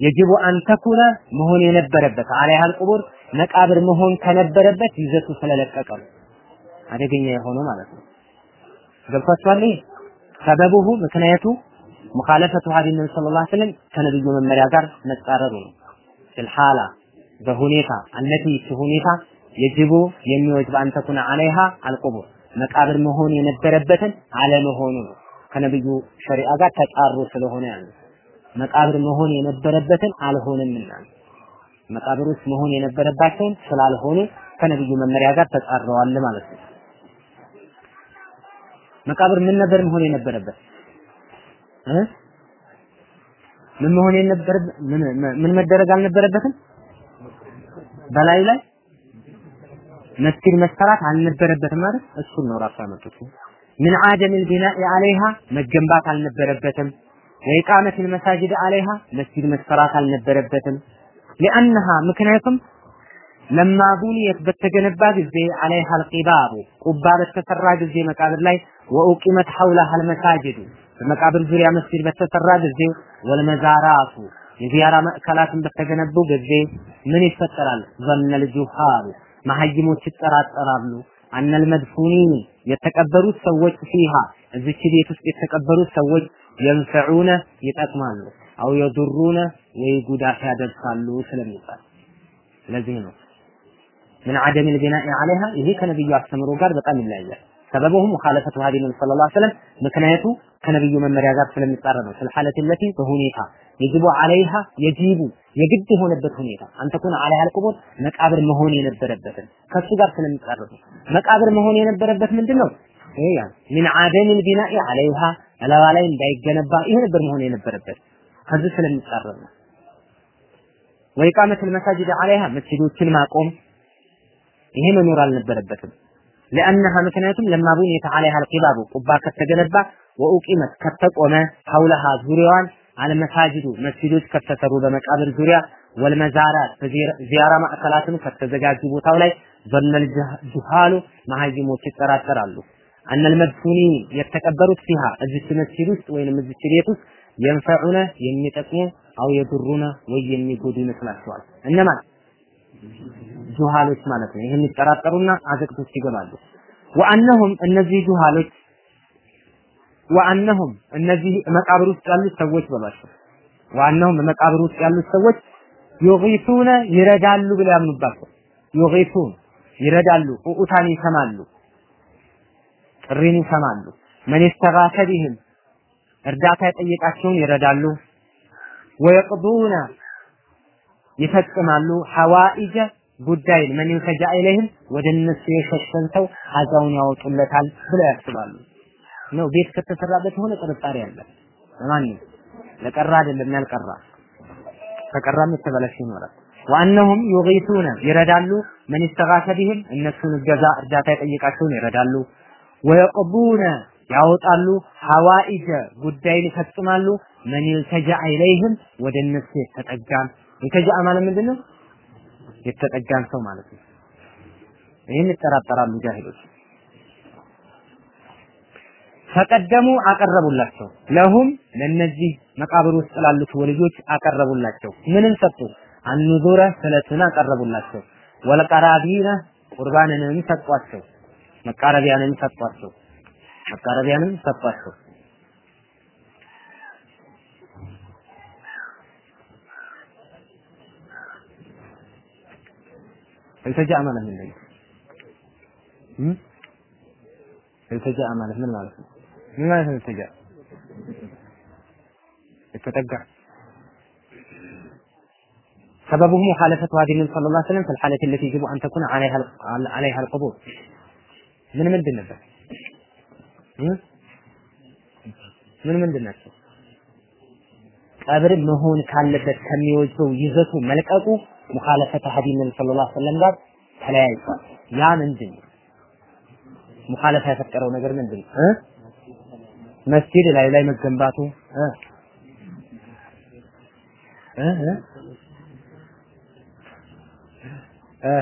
የጅቡ አንተኩነ መሆን የነበረበት አለይሃል ቁቡር መቃብር መሆን ከነበረበት ይዘቱ ስለለቀቀ ነው አደገኛ የሆነው ማለት ነው። ገብቷችኋል? ሰበቡሁ ምክንያቱ ሙኻለፈቱ ሀዲ ነቢ ሰለላሁ ዐለይሂ ወሰለም ከነብዩ መመሪያ ጋር መጻረሩ ነው። ፊልሓላ በሁኔታ አለቲ ሁኔታ የጅቡ የሚወጅብ አንተኩነ አለይሃ አልቁቡር መቃብር መሆን የነበረበትን አለመሆኑ ነው። ከነብዩ ሸሪዓ ጋር ተጻሮ ስለሆነ ያለው መቃብር መሆን የነበረበትን አልሆነምና መቃብር ውስጥ መሆን የነበረባቸውን ስላልሆኑ ከነብዩ መመሪያ ጋር ተጻረዋል ማለት ነው። መቃብር ምን ነበር መሆን የነበረበት? ምን መሆን የነበረ ምን መደረግ አልነበረበትም? በላዩ ላይ መስጊድ መሰራት አልነበረበትም ማለት እሱን ነው ራሱ ያመጡት። ምን አደም ቢና አለይሃ መገንባት አልነበረበትም። ወኢቃመት المساجد عليها መስጊድ መሰራት አልነበረበትም። لأنها ምክንያቱም ለማ ቡኒየት በተገነባ ጊዜ عليها القباب ቁባ በተሰራ ጊዜ መቃብር ላይ ወኡቂመት ሐውለሃ المساجد በመቃብር ዙሪያ መስጊድ በተሰራ ጊዜ ወልመዛራቱ የዚያራ ማዕከላትን በተገነቡ ጊዜ ምን ይፈጠራል? ዘነል ጁሃሉ መሀይሞች ይጠራጠራሉ። አነል መድፉኒን የተቀበሩት ሰዎች ፊሃ እዚች ቤት ውስጥ የተቀበሩት ሰዎች የንፈዑነ ይጠቅማሉ፣ አው የዱሩነ ወይ ጉዳት ያደርሳሉ ስለሚባል ለዚህ ነው ምን አደም ልቢናኢ አለይሃ ይሄ ከነብዩ አስተምሮ ጋር በጣም ይለያያል። ሰበበሁ ሙኻለፈቱ ሀዲ ነቢ ሰለላሁ ዐለይሂ ወሰለም ምክንያቱ ከነብዩ መመሪያ ጋር ስለሚጻረር ነው። ፊልሐለት ለቲ በሁኔታ የጅቡ አለይሃ የጂቡ የግድ የሆነበት ሁኔታ አንተኩን አለይ አልቁቦት መቃብር መሆን የነበረበትን ከሱ ጋር ስለሚጻረር ነው። መቃብር መሆን የነበረበት ምንድን ይሄ ያ ሚን አደም البناء عليها እላዋ ላይ እንዳይገነባ ይሄ ነበር መሆን የነበረበት ከዚህ ስለሚጣረር ነው። ወኢቃመት المساجد عليها መስጊዶችን ማቆም ይሄ መኖር አልነበረበትም። لأنها ምክንያቱም ለማ ቡኒየት عليها القباب ቁባ ከተገነባ ወኡቂመት ከተቆመ ሐውለሃ ዙሪያዋን አልመሳጅዱ መስጊዶች ከተሰሩ በመቃብር ዙሪያ ወልመዛራት ዚያራ ማዕከላትም ከተዘጋጁ ቦታው ላይ ዘነል ጁሃሉ መሀይሞች ይጠራጠራሉ። አነል መድፉኒን የተቀበሩት ፊሃ እዚች መስጊድ ውስጥ ወይንም እዚች ቤት ውስጥ የንፈዑነ የሚጠቅሙ አው የዱሩነ ወይ የሚጎዱ ይመስላቸዋል። እነማን ጁሃሎች ማለት ነው። ይህን ይጠራጠሩና አዘቅት ውስጥ ይገባሉ። ወአነሁም እነዚህ ጁሃሎች ወአነሁም እነዚህ መቃብር ውስጥ ያሉት ሰዎች በሏቸው። ወአነሁም መቃብር ውስጥ ያሉት ሰዎች ዩጊቱነ ይረዳሉ ብለው ያምኑባቸው። ዩጊቱን ይረዳሉ፣ ኡኡታን ይሰማሉ፣ ጥሪን ይሰማሉ። መን ይስተጋሰ ቢህም እርዳታ የጠየቃቸውን ይረዳሉ። ወየቅዱነ ይፈጽማሉ ሐዋኢጀ ጉዳይን መን ይልተጃ ኢለይህም ወደ እነሱ የሸሸን ሰው ሀዛውን ያወጡለታል ብለው ያስባሉ። ነው ቤት ከተሰራበት የሆነ ጥርጣሬ አለ። ለማንም ለቀራ አይደለም ያልቀራ ከቀራም የተበላሸ ይኖራል። ዋነሁም ዩጊቱነ ይረዳሉ መን ይስተጋሰ ቢህም እነሱን እገዛ እርዳታ የጠየቃቸውን ይረዳሉ። ወየቅቡነ ያወጣሉ ሐዋኢጀ ጉዳይን ይፈጽማሉ መን ይልተጃ ኢለይህም ወደ እነሱ የተጠጋን የተጃ ማለት ምንድን ነው? የተጠጋን ሰው ማለት ነው። ይህን ይጠራጠራሉ ጃሂሎች። ፈቀደሙ አቀረቡላቸው ለሁም ለነዚህ መቃብር ውስጥ ላሉት ወልጆች አቀረቡላቸው። ምንም ሰጡ? አንዙረ ስለትን አቀረቡላቸው። ወለቀራቢነ ቁርባንንም ሰጧቸው። መቃረቢያንም ሰጧቸው። መቃረቢያንም ሰጧቸው። التجاء ማለት ምን ነው? التجاء ማለት ምን ማለት ነው? ምን ማለት ነው التجاء? የተጠጋ سببه مخالفة هذه النبي صلى الله عليه وسلم في الحالة التي يجب أن تكون عليها عليها القبور من ምንድን ነበር? ምን ምንድን ናቸው? ቀብር መሆን ካለበት ከሚወጀው ይዘቱ መልቀቁ ሙኻለፈተ ሀዲ ነቢ ሰለላሁ ዐለይሂ ወሰለም ጋር ተለያይቷል። ያ ምንድን ነው? ሙኻለፋ የፈጠረው ነገር ምንድን ነው? መስጂድ ላይ ላይ መገንባቱ እ እ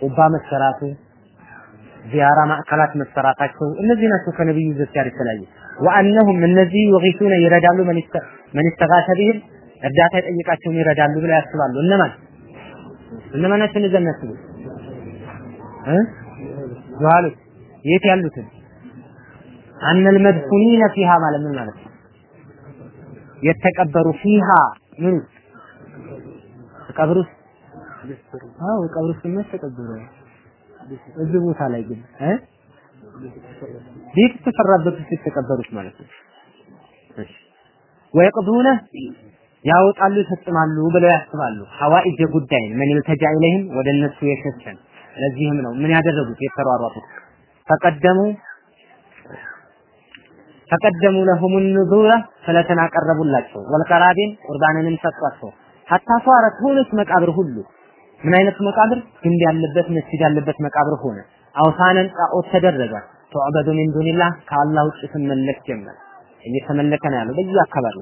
ቁባ መሰራቱ ዚያራ ማዕከላት መሰራታቸው እነዚህ ናቸው ከነብዩ ይዘት ጋር የተለያዩ። ወአነሁም እነዚህ ዩጊሱነ ይረዳሉ መን ስተጋሰ ቢህም እርዳታ የጠየቃቸውን ይረዳሉ ብለው ያስባሉ። እነማን? እነማን ናቸው? እነዚያ የሚያስቡ እ? የት ያሉትን? አነል መድፉኒነ ፊሃ ማለት ምን ማለት ነው? የተቀበሩ ፊሃ ምን ቀብር ውስጥ አዎ ቀብር ምን ተቀበሩ እዚህ ቦታ ላይ ግን እ ቤት ተሰራበት ውስጥ የተቀበሩት ማለት ነው። ወይቅዱነ ያወጣሉ ይፈጽማሉ ብለው ያስባሉ። ሐዋኢጀ ጉዳይን ምን ይልተጃ ኢለይህም ወደ እነሱ የሸሸን። ለዚህም ነው ምን ያደረጉት? የተሯሯጡት። ተቀደሙ ተቀደሙ ለሁም ኑዙራ ስለትን አቀረቡላቸው። ወልቀራቢን ቁርባንንም ሰጧቸው። ሀታ ሷረት ሆነች መቃብር ሁሉ ምን አይነት መቃብር? ግንድ ያለበት መስጂድ ያለበት መቃብር ሆነ። አውሳነን ጣዖት ተደረገ። ተዕበዱ ሚን ዱኒላህ ከአላህ ውጭ ስመለክ ጀመር። እየተመለከ ነው ያለው በዚህ አካባቢ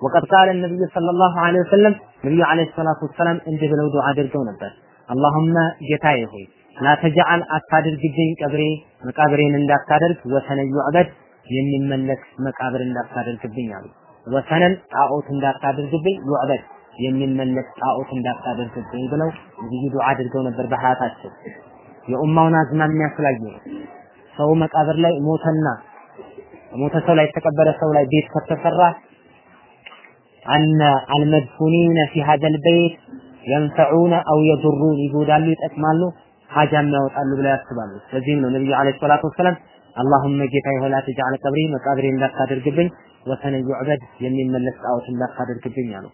ወቀድ ቃለ ነብዩ ሰለላሁ ዐለይሂ ወሰለም ነብዩ ዐለይሂ ሰላቱ ወሰላም እንዲህ ብለው ዱዓ አድርገው ነበር። አላሁመ ጌታዬ ሆይ ላ ተጅዐል አታድርግብኝ ቀብሬ መቃብሬን እንዳታደርግ ወሰነ ዩዕበድ የሚመለክ መቃብር እንዳታደርግብኝ አሉ። ወሰነን ጣዖት እንዳታደርግብኝ ዩዕበድ የሚመለክ ጣዖት እንዳታደርግብኝ ብለው ነብዩ ዱዓ አድርገው ነበር በሐያታቸው የኡማውን አዝማሚያ ነው። ሰው መቃብር ላይ ሞተና ሞተ ሰው ላይ የተቀበረ ሰው ላይ ቤት ከተሰራ አነ አልመድፉኒነ ፊ ሀዘል ቤት የንፈዑነ አው የዱሩን ይጎዳሉ ይጠቅማሉ ሀጃም ያወጣሉ ብለው ያስባሉ። ስለዚህም ነው ነብዩ አለይሂ ሰላቱ ወሰላም አላሁመ ጌታ ሆይ ላ ተጅዐል ቀብሪ መቃብሬ እንዳታደርግብኝ ወሰነ የሚመለክ ጣዖት እንዳታደርግብኝ አሉ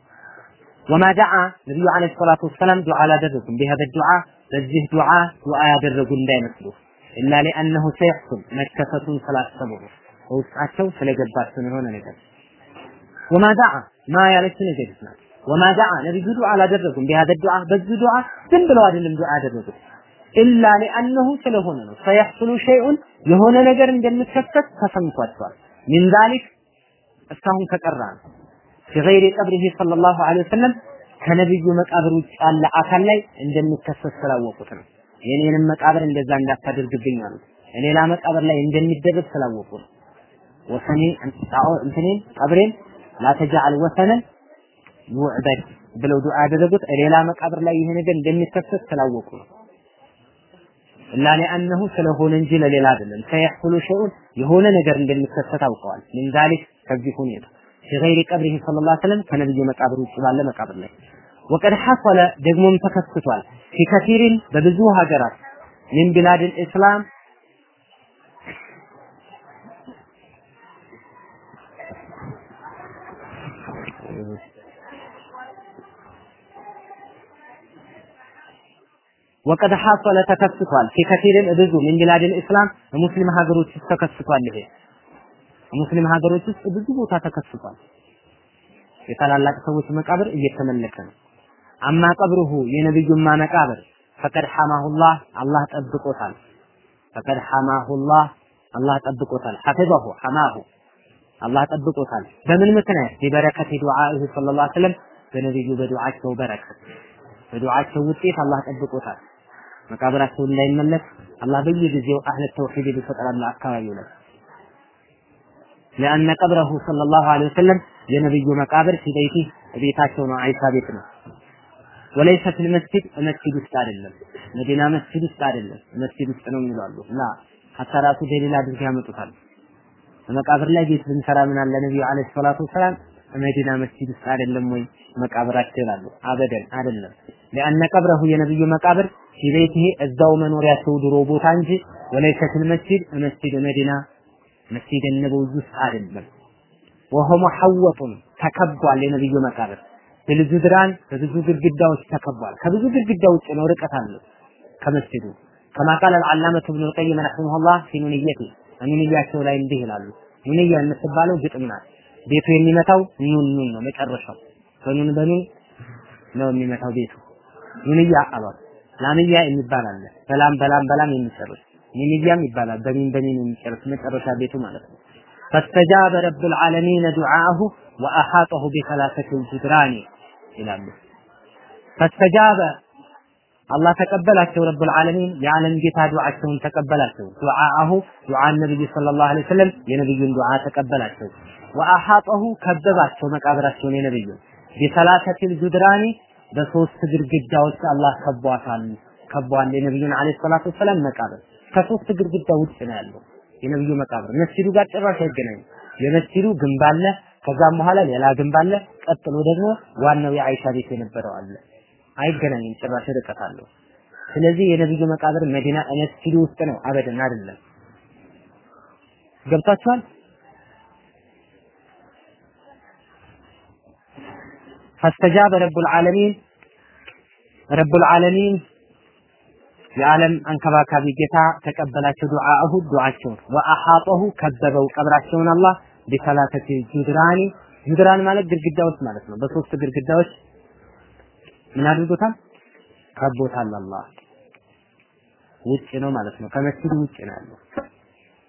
ወማ ደዓ ነብዩ አለይሂ ሰላቱ ወሰላም ዱዓ አላደረጉም ቢሀዘ ዱዓ በዚህ ዱዓ ዱዓ ያደረጉ እንዳይመስሉ. ኢላ ሊአነሁ ሰይሕሱን መከሰቱን ስላሰቡ በውስጣቸው ስለገባቸው የሆነ ነገር። وما دعا ما ያለች ነገር ናት وما دعا ነብዩ ዱዓ አላደረጉም بهذا الدعاء በዚህ ዱዓ ዝም ብለው አይደለም ዱዓ ያደረጉት. إلا لأنه ስለሆነ ነው. سيحصل شيء የሆነ ነገር እንደሚከሰት ተሰምቷቸዋል። من ذلك እስካሁን ከቀራ ነው في غير قبره صلى الله عليه وسلم ከነብዩ መቃብር ውጭ ያለ አካል ላይ እንደሚከሰት ስላወቁት ነው የኔንም መቃብር እንደዛ እንዳታደርግብኝ አሉት ሌላ መቃብር ላይ እንደሚደረግ ስላወቁ ነው ወሰኔ እንትኔን ቀብሬን ላተጃል ወሰነን ዩዕበድ ብለው ዱዓ ያደረጉት ሌላ መቃብር ላይ ይሄ ነገር እንደሚከሰት ስላወቁ ነው ኢላ ሊአነሁ ስለሆነ እንጂ ለሌላ አይደለም ሰየሕሱሉ ሸይኡን የሆነ ነገር እንደሚከሰት አውቀዋል ምን ዛሊክ ከዚህ ሁኔታ ቢገይሪ ቀብሪሂ ሰለላሁ ዐለይሂ ከነብዩ መቃብር ውጭ ባለ መቃብር ላይ ወቀድ ሐሰለ ደግሞም ተከስቷል ፊ ከቲሪን በብዙ ሀገራት ምን ቢላድል እስላም ወቀድ ሐሰለ ተከስቷል ፊ ከቲሪን ብዙ ምን ቢላድል እስላም ሙስሊም ሀገሮች ተከስቷል ይሄ ሙስሊም ሀገሮች ውስጥ ብዙ ቦታ ተከስቷል። የታላላቅ ሰዎች መቃብር እየተመለከ ነው። አማ ቀብሩሁ የነብዩማ መቃብር ፈቀድ ሐማሁላህ አላህ ጠብቆታል። ፈቀድ ሐማሁላህ አላህ ጠብቆታል። ሐፊዘሁ ሐማሁ አላህ ጠብቆታል። በምን ምክንያት? ቢበረከት ዱዓኢሁ ሰለላሁ ዐለይሂ ወሰለም በነብዩ በዱዓቸው በረከት በዱዓቸው ውጤት አላህ ጠብቆታል። መቃብራቸው እንዳይመለስ አላህ በየጊዜው አህለ ተውሂድ ይፈጥራል አካባቢው ላይ لأن قبره صلى الله عليه وسلم የነብዩ መቃብር في بيته ቤታቸው ነው አይሻ ቤት ነው ወለይሰ ፊል መስጂድ መስጂድ ውስጥ አይደለም መዲና መስጂድ ውስጥ አይደለም መስጂድ ውስጥ ነው የሚላሉ ላ ሐታ ራሱ ደሊል አድርገው ያመጡታል በመቃብር ላይ ቤት ብንሰራ ምን አለ ነብዩ አለይሂ ሰላቱ ወሰላም መዲና መስጂድ ውስጥ አይደለም ወይ መቃብራቸው ይላሉ አበደን አይደለም ለአነ ቀብረሁ የነብዩ መቃብር في بيته እዛው መኖሪያቸው ድሮ ቦታ እንጂ ወለይሰ ፊል መስጂድ መስጂድ መዲና መስጂድ ነበዊ ውስጥ አይደለም። وهو محوط ተከቧል። የነብዩ መቃብር بالجدران በብዙ ግድግዳዎች ተከቧል። ከብዙ ግድግዳ ውጭ ነው፣ ርቀት አለው ከመስጂዱ كما قال العلامة ابن القيم رحمه الله في نونيته ኑንያቸው ላይ እንዲህ ይላሉ። ኑንያ የምትባለው ግጥም ናት። ቤቱ የሚመታው ኑን ኑን ነው መጨረሻው በኑን በኑን ነው የሚመታው ቤቱ ኑንያ አሏት። ላምያ የሚባል አለ በላም በላም በላም የሚጨርስ ሚኒያም ይባላል። በሚን በሚን የሚጨርስ መጨረሻ ቤቱ ማለት ነው። ፈስተጃበ ረቡል ዓለሚን ዱዓአሁ ወአሓጠሁ ቢሰላሰቲን ጅድራኒ ይላሉ። ፈስተጃበ አላህ ተቀበላቸው። ረቡል ዓለሚን የዓለም ጌታ ዱዓቸውን ተቀበላቸው። ዱዓአሁ ዱዓ ነብዩ ሰለላሁ ዐለይሂ ወሰለም የነብዩን ዱዓ ተቀበላቸው። ወአሓጠሁ ከበባቸው መቃብራቸውን የነብዩ ቢሰላሰቲን ጅድራኒ በሶስት ግድግዳዎች አላህ ከቧታል ከቧል የነብዩን ዐለይሂ ሰላቱ ወሰላም መቃብር ከሶስት ግድግዳ ውጭ ነው ያለው የነብዩ መቃብር። መስጂዱ ጋር ጭራሽ አይገናኝም። የመስጂዱ ግንብ አለ፣ ከዛም በኋላ ሌላ ግንብ አለ፣ ቀጥሎ ደግሞ ዋናው የአይሻ ቤት የነበረው አለ። አይገናኝም፣ ጭራሽ ርቀት አለው። ስለዚህ የነብዩ መቃብር መዲና መስጂዱ ውስጥ ነው፣ አበደን አይደለም። ገብታችኋል? ፈስተጃበ ረቡል ዓለሚን ረቡል ዓለሚን የዓለም አንከባካቢ ጌታ ተቀበላቸው ዱዓአሁ ዱዓቸውን ወአሐጠሁ ከበበው ቀብራቸውን አላህ ቢሰላተቲ ጁድራኒ ጁድራን ማለት ግድግዳዎች ማለት ነው በሶስት ግድግዳዎች ምን አድርጎታል ከቦታል አላህ ውጭ ነው ማለት ነው ከመስጂዱ ውጭ ነው ያለው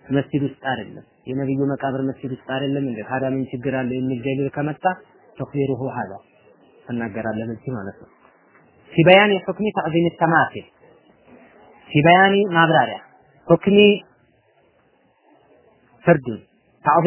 መስጂድ ውስጥ አይደለም የነብዩ መቃብር መስጂድ ውስጥ አይደለም እንዴ ታዲያ ምን ችግር አለ የሚል ደሊል ከመጣ ተክፊሩሁ ሀዛ እናገራለን እዚህ ማለት ነው في بيان حكم تعظيم التماثيل ፊ በያኒ ማብራሪያ። ሁክሚ ፍርዱን